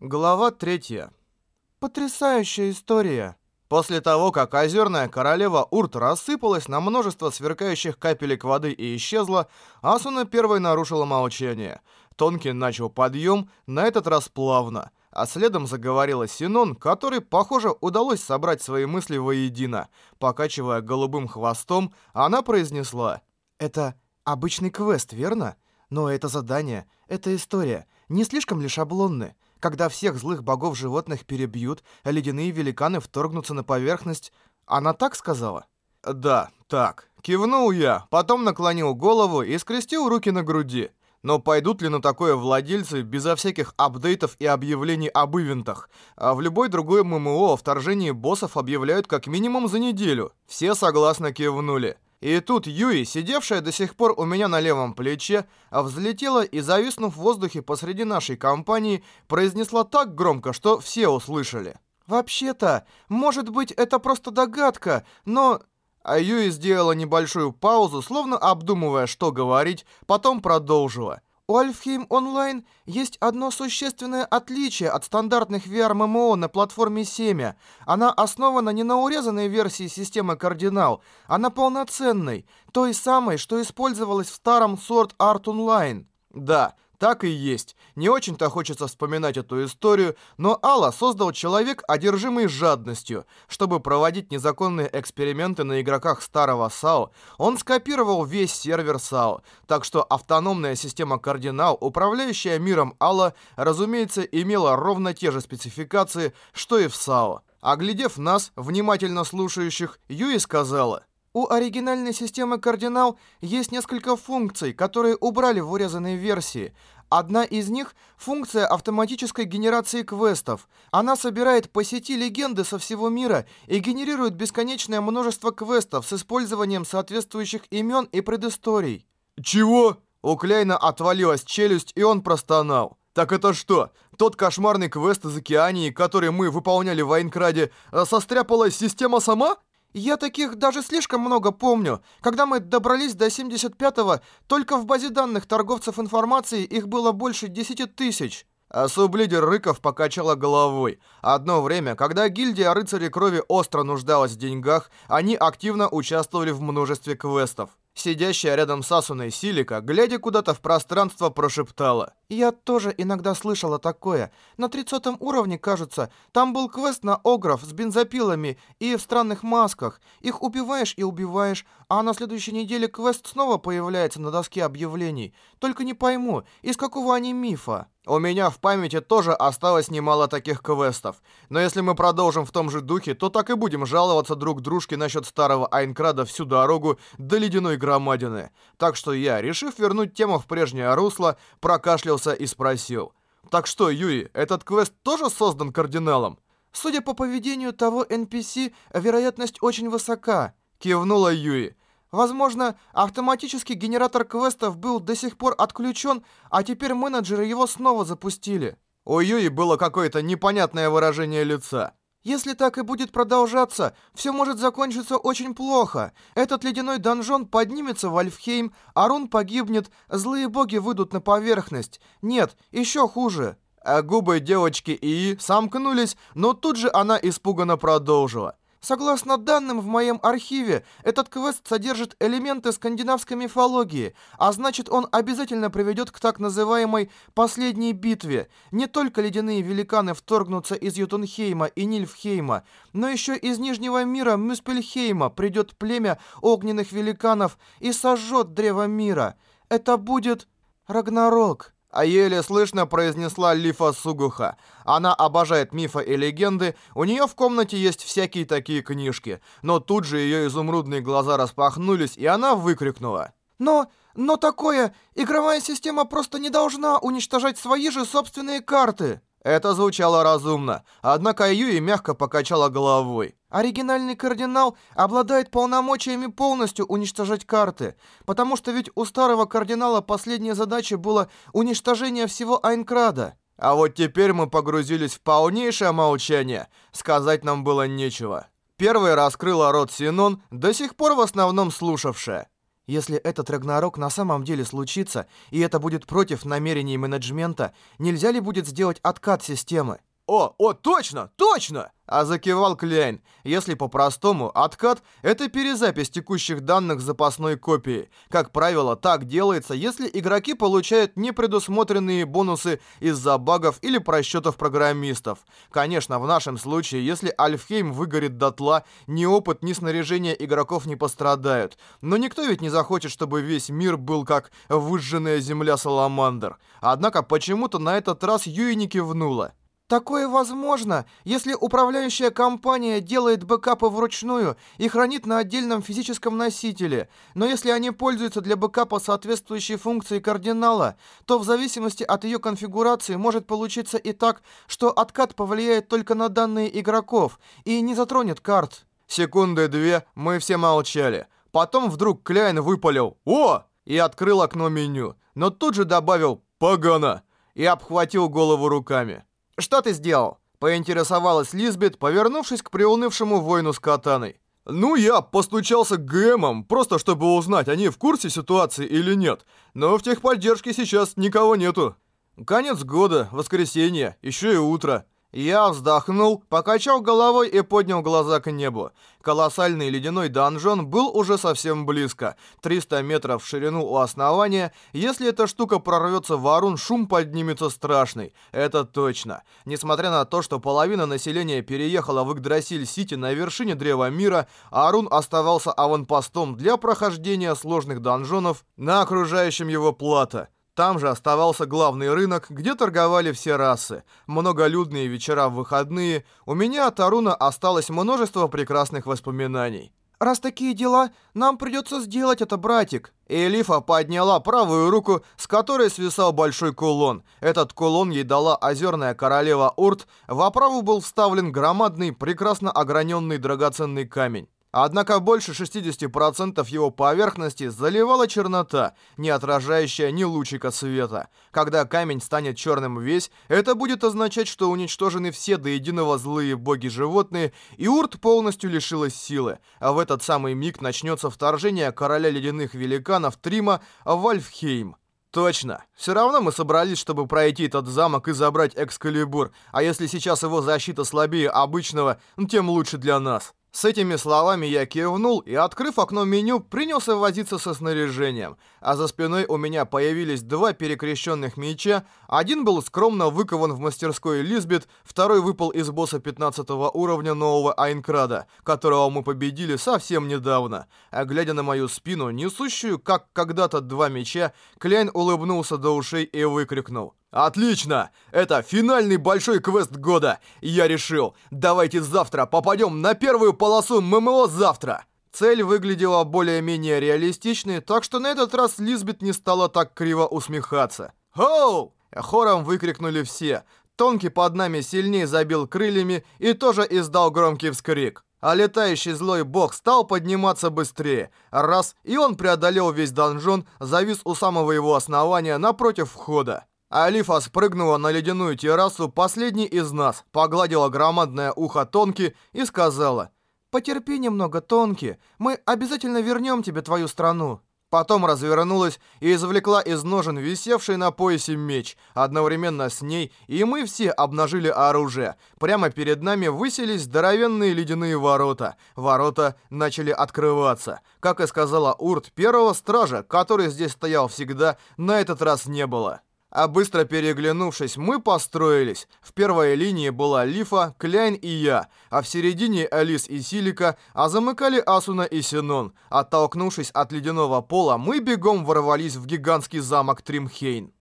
Глава третья. Потрясающая история. После того, как озерная королева Урт рассыпалась на множество сверкающих капелек воды и исчезла, Асуна первой нарушила молчание. Тонкий начал подъем, на этот раз плавно, а следом заговорила Синон, которой, похоже, удалось собрать свои мысли воедино. Покачивая голубым хвостом, она произнесла «Это обычный квест, верно? Но это задание, это история, не слишком ли шаблонны?» Когда всех злых богов животных перебьют, а ледяные великаны вторгнутся на поверхность. Она так сказала? Да, так. Кивнул я, потом наклонил голову и скрестил руки на груди. Но пойдут ли на такое владельцы безо всяких апдейтов и объявлений об ивентах? А в любой другой ММО о вторжении боссов объявляют как минимум за неделю. Все согласно кивнули. И тут Юи, сидевшая до сих пор у меня на левом плече, взлетела и, зависнув в воздухе посреди нашей компании, произнесла так громко, что все услышали. «Вообще-то, может быть, это просто догадка, но...» А Юи сделала небольшую паузу, словно обдумывая, что говорить, потом продолжила. У Альфхейм Онлайн есть одно существенное отличие от стандартных VR-MMO на платформе Семя. Она основана не на урезанной версии системы Кардинал, а на полноценной, той самой, что использовалась в старом Sword Art Online. Да, так и есть. Не очень-то хочется вспоминать эту историю, но Алла создал человек, одержимый жадностью. Чтобы проводить незаконные эксперименты на игроках старого САО, он скопировал весь сервер САО. Так что автономная система Кардинал, управляющая миром Алла, разумеется, имела ровно те же спецификации, что и в САО. Оглядев нас, внимательно слушающих, Юи сказала... У оригинальной системы Кардинал есть несколько функций, которые убрали в урезанной версии. Одна из них — функция автоматической генерации квестов. Она собирает по сети легенды со всего мира и генерирует бесконечное множество квестов с использованием соответствующих имен и предысторий. «Чего?» У Кляйна отвалилась челюсть, и он простонал. «Так это что, тот кошмарный квест из Океании, который мы выполняли в Айнкраде, состряпала система сама?» Я таких даже слишком много помню. Когда мы добрались до 75-го, только в базе данных торговцев информации их было больше 10 тысяч. А сублидер Рыков покачала головой. Одно время, когда гильдия рыцарей крови остро нуждалась в деньгах, они активно участвовали в множестве квестов. Сидящая рядом с Асуной Силика, глядя куда-то в пространство, прошептала. «Я тоже иногда слышала такое. На 30 уровне, кажется, там был квест на Огров с бензопилами и в странных масках. Их убиваешь и убиваешь, а на следующей неделе квест снова появляется на доске объявлений. Только не пойму, из какого они мифа?» У меня в памяти тоже осталось немало таких квестов. Но если мы продолжим в том же духе, то так и будем жаловаться друг дружке насчет старого Айнкрада всю дорогу до ледяной громадины. Так что я, решив вернуть тему в прежнее русло, прокашлялся и спросил. «Так что, Юи, этот квест тоже создан кардиналом?» «Судя по поведению того NPC, вероятность очень высока», — кивнула Юи. Возможно, автоматический генератор квестов был до сих пор отключен, а теперь менеджеры его снова запустили. У Юи было какое-то непонятное выражение лица. Если так и будет продолжаться, все может закончиться очень плохо. Этот ледяной донжон поднимется в Альфхейм, Арун погибнет, злые боги выйдут на поверхность. Нет, еще хуже. А губы девочки Ии сомкнулись, но тут же она испуганно продолжила. Согласно данным в моем архиве, этот квест содержит элементы скандинавской мифологии, а значит он обязательно приведет к так называемой «последней битве». Не только ледяные великаны вторгнутся из Ютунхейма и Нильфхейма, но еще из Нижнего мира Мюспельхейма придет племя огненных великанов и сожжет Древо Мира. Это будет Рагнарок. А еле слышно произнесла Лифа Сугуха. Она обожает мифы и легенды, у нее в комнате есть всякие такие книжки. Но тут же ее изумрудные глаза распахнулись, и она выкрикнула. «Но, но такое, игровая система просто не должна уничтожать свои же собственные карты!» Это звучало разумно, однако Юи мягко покачала головой. Оригинальный кардинал обладает полномочиями полностью уничтожать карты, потому что ведь у старого кардинала последняя задача была уничтожение всего Айнкрада. А вот теперь мы погрузились в полнейшее молчание. Сказать нам было нечего. Первой раскрыла рот Синон, до сих пор в основном слушавшая. Если этот Рагнарок на самом деле случится, и это будет против намерений менеджмента, нельзя ли будет сделать откат системы? «О, о, точно, точно!» А закивал Кляйн. Если по-простому, откат — это перезапись текущих данных запасной копии. Как правило, так делается, если игроки получают непредусмотренные бонусы из-за багов или просчетов программистов. Конечно, в нашем случае, если Альфхейм выгорит дотла, ни опыт, ни снаряжение игроков не пострадают. Но никто ведь не захочет, чтобы весь мир был как выжженная земля Саламандр. Однако почему-то на этот раз Юи не кивнула. Такое возможно, если управляющая компания делает бэкапы вручную и хранит на отдельном физическом носителе. Но если они пользуются для бэкапа соответствующей функцией кардинала, то в зависимости от ее конфигурации может получиться и так, что откат повлияет только на данные игроков и не затронет карт. Секунды две мы все молчали. Потом вдруг Кляйн выпалил «О!» и открыл окно меню, но тут же добавил «Погано!» и обхватил голову руками. «Что ты сделал?» — поинтересовалась Лизбет, повернувшись к приунывшему воину с катаной. «Ну, я постучался к ГМам, просто чтобы узнать, они в курсе ситуации или нет. Но в техподдержке сейчас никого нету. Конец года, воскресенье, еще и утро. Я вздохнул, покачал головой и поднял глаза к небу. Колоссальный ледяной донжон был уже совсем близко. 300 метров в ширину у основания. Если эта штука прорвется в Арун, шум поднимется страшный. Это точно. Несмотря на то, что половина населения переехала в Игдрасиль-Сити на вершине Древа Мира, Арун оставался аванпостом для прохождения сложных донжонов на окружающем его плато. Там же оставался главный рынок, где торговали все расы. Многолюдные вечера в выходные. У меня от Аруна осталось множество прекрасных воспоминаний. «Раз такие дела, нам придется сделать это, братик». Элифа подняла правую руку, с которой свисал большой кулон. Этот кулон ей дала озерная королева Урт, в оправу был вставлен громадный, прекрасно ограненный драгоценный камень. Однако больше 60% его поверхности заливала чернота, не отражающая ни лучика света. Когда камень станет черным весь, это будет означать, что уничтожены все до единого злые боги-животные, и Урт полностью лишилась силы. А в этот самый миг начнется вторжение короля ледяных великанов Трима в Альфхейм. Точно. Все равно мы собрались, чтобы пройти этот замок и забрать Экскалибур, а если сейчас его защита слабее обычного, тем лучше для нас. С этими словами я кивнул и, открыв окно меню, принялся возиться со снаряжением. А за спиной у меня появились два перекрещенных меча. Один был скромно выкован в мастерской Лизбет, второй выпал из босса 15 уровня нового Айнкрада, которого мы победили совсем недавно. А глядя на мою спину, несущую, как когда-то два меча, Кляйн улыбнулся до ушей и выкрикнул. Отлично! Это финальный большой квест года. Я решил, давайте завтра попадем на первую полосу ММО завтра. Цель выглядела более-менее реалистичной, так что на этот раз Лизбет не стала так криво усмехаться. «Хоу!» Хором выкрикнули все. Тонкий под нами сильнее забил крыльями и тоже издал громкий вскрик. А летающий злой бог стал подниматься быстрее. Раз, и он преодолел весь донжон, завис у самого его основания напротив входа. Алифа спрыгнула на ледяную террасу последней из нас, погладила громадное ухо Тонки и сказала «Потерпи немного, Тонки, мы обязательно вернем тебе твою страну». Потом развернулась и извлекла из ножен висевший на поясе меч. Одновременно с ней и мы все обнажили оружие. Прямо перед нами высились здоровенные ледяные ворота. Ворота начали открываться. Как и сказала Урт, первого стража, который здесь стоял всегда, на этот раз не было. А быстро переглянувшись, мы построились. В первой линии была Лифа, Кляйн и я, а в середине Алис и Силика, а замыкали Асуна и Синон. Оттолкнувшись от ледяного пола, мы бегом ворвались в гигантский замок Тримхейн.